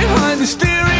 you're behind the steering